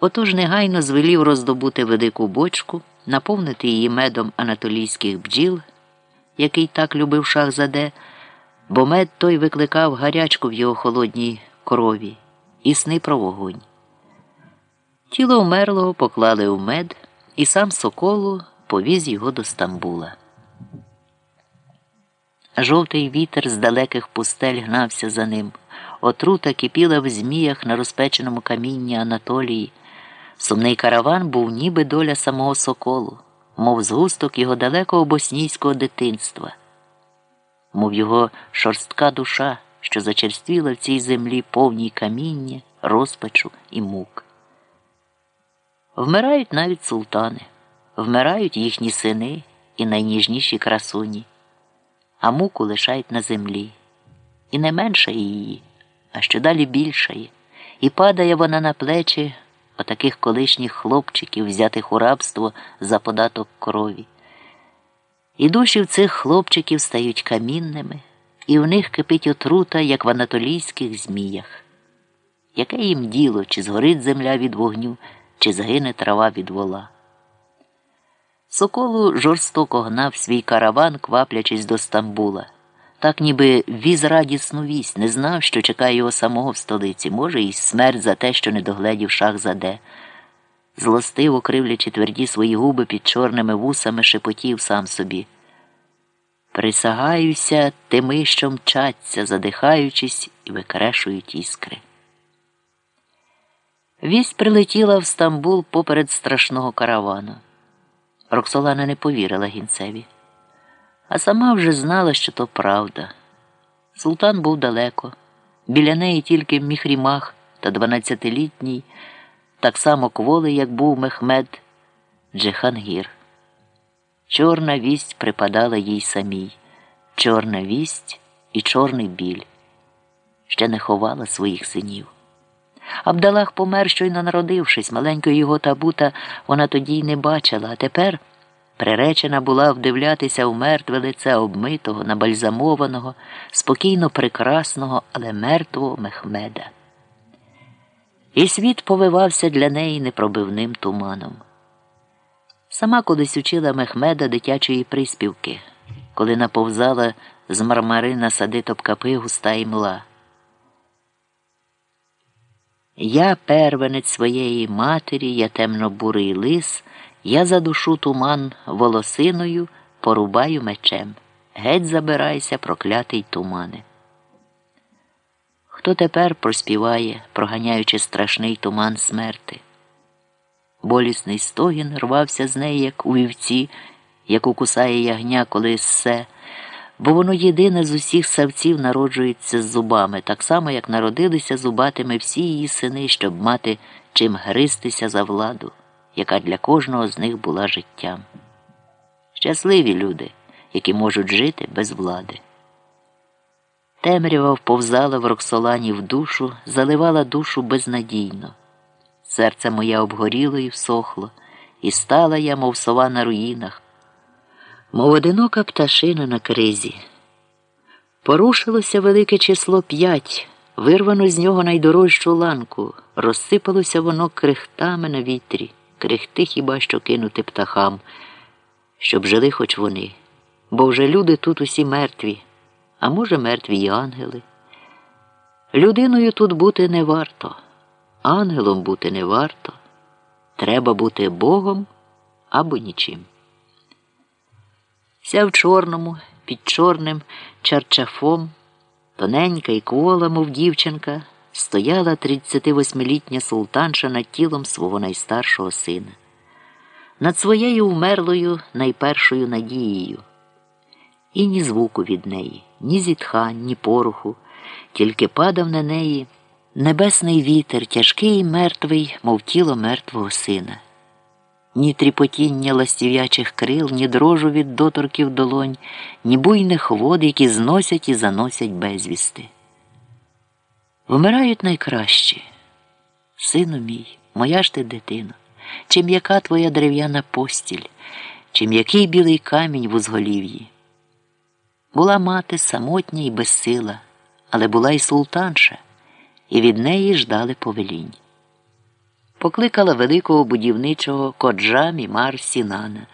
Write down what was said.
Отож негайно звелів роздобути велику бочку, наповнити її медом анатолійських бджіл, який так любив шахзаде, бо мед той викликав гарячку в його холодній крові і сни про вогонь. Тіло вмерлого поклали у мед, і сам Соколу повіз його до Стамбула. Жовтий вітер з далеких пустель гнався за ним. Отрута кипіла в зміях на розпеченому камінні Анатолії. Сумний караван був ніби доля самого соколу, мов згусток його далекого боснійського дитинства, мов його шорстка душа, що зачерствіла в цій землі повній каміння, розпачу і мук. Вмирають навіть султани, вмирають їхні сини і найніжніші красуні, а муку лишають на землі. І не менша її, а що далі більшає, і падає вона на плечі отаких колишніх хлопчиків, взятих у рабство за податок крові. І душі в цих хлопчиків стають камінними, і в них кипить отрута, як в анатолійських зміях. Яке їм діло, чи згорить земля від вогню, чи згине трава від вола? Соколу жорстоко гнав свій караван, кваплячись до Стамбула. Так ніби віз радісну вість, не знав, що чекає його самого в столиці, може, і смерть за те, що не догледів шах заде. Злостиво кривлячи тверді свої губи під чорними вусами, шепотів сам собі. Присагаюся тими, що мчаться, задихаючись і викрешують іскри. Вість прилетіла в Стамбул поперед страшного каравану. Роксолана не повірила гінцеві а сама вже знала, що то правда. Султан був далеко, біля неї тільки міхрімах та дванадцятилітній, так само кволий, як був Мехмед Джехангір. Чорна вість припадала їй самій, чорна вість і чорний біль. Ще не ховала своїх синів. Абдалах помер, щойно народившись, маленької його табута вона тоді й не бачила, а тепер. Приречена була вдивлятися в мертве лице обмитого, набальзамованого, спокійно прекрасного, але мертвого Мехмеда. І світ повивався для неї непробивним туманом. Сама колись учила Мехмеда дитячої приспівки, коли наповзала з мармарина сади топкапи густа і мла. Я первенець своєї матері, я темно бурий лис. Я задушу туман волосиною, порубаю мечем. Геть забирайся, проклятий тумане. Хто тепер проспіває, проганяючи страшний туман смерти? Болісний стогін рвався з неї, як у вівці, яку кусає ягня, коли ссе, бо воно єдине з усіх савців народжується з зубами, так само, як народилися зубатими всі її сини, щоб мати чим гристися за владу яка для кожного з них була життям. Щасливі люди, які можуть жити без влади. Темрява вповзала в Роксолані в душу, заливала душу безнадійно. Серце моє обгоріло і всохло, і стала я, мов сова на руїнах, мов одинока пташина на кризі. Порушилося велике число п'ять, вирвано з нього найдорожчу ланку, розсипалося воно крихтами на вітрі крихти хіба що кинути птахам, щоб жили хоч вони, бо вже люди тут усі мертві, а може, мертві й ангели. Людиною тут бути не варто, ангелом бути не варто. Треба бути Богом або нічим. Вся в чорному, під чорним чарчафом, тоненька і квола, мов дівчинка стояла 38-літня султанша над тілом свого найстаршого сина, над своєю вмерлою найпершою надією. І ні звуку від неї, ні зітхань, ні поруху, тільки падав на неї небесний вітер, тяжкий і мертвий, мов тіло мертвого сина. Ні тріпотіння ластів'ячих крил, ні дрожу від доторків долонь, ні буйних вод, які зносять і заносять безвісти. Вмирають найкращі. Сину мій, моя ж ти дитино, чи м'яка твоя дерев'яна постіль, чи м'який білий камінь в узголів'ї. Була мати самотня і безсила, але була й султанша, і від неї ждали повелінь. Покликала великого будівничого коджа Мімар Сінана